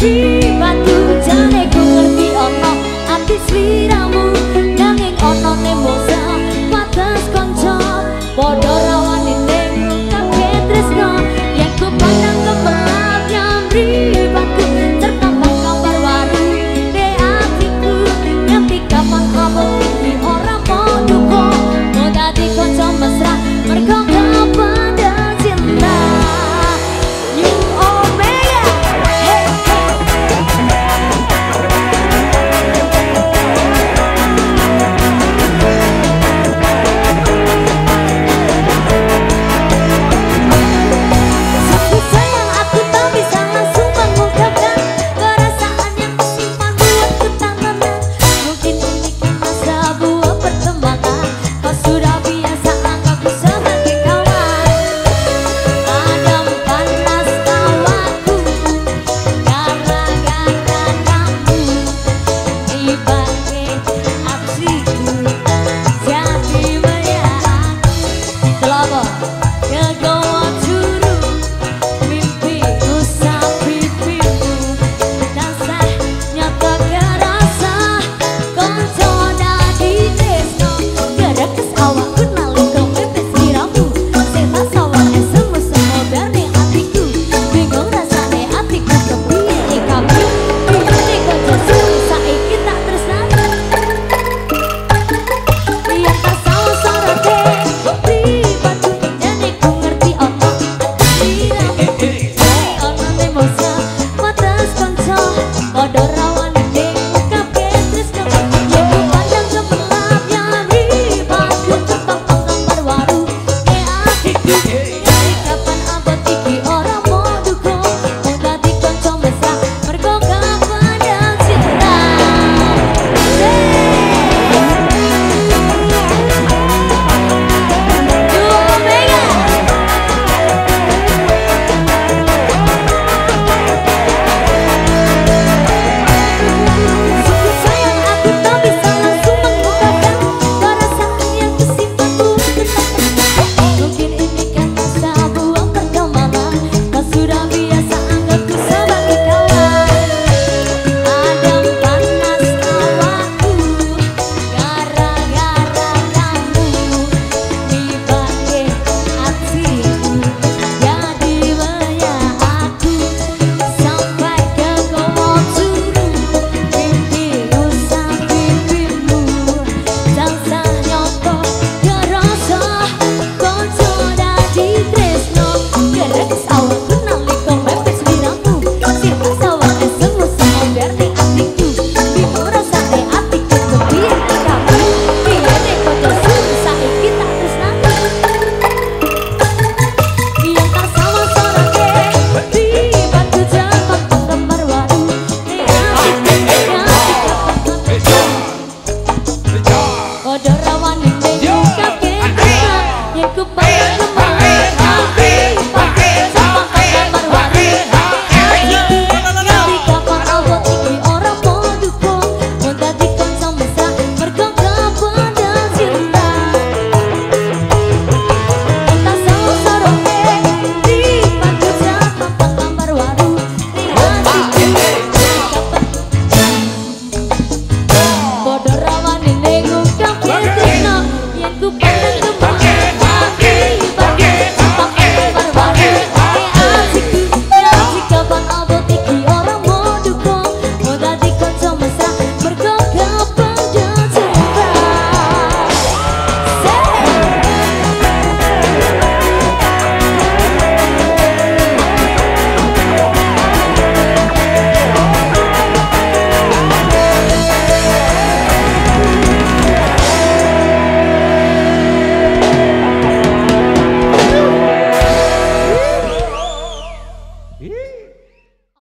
sliramu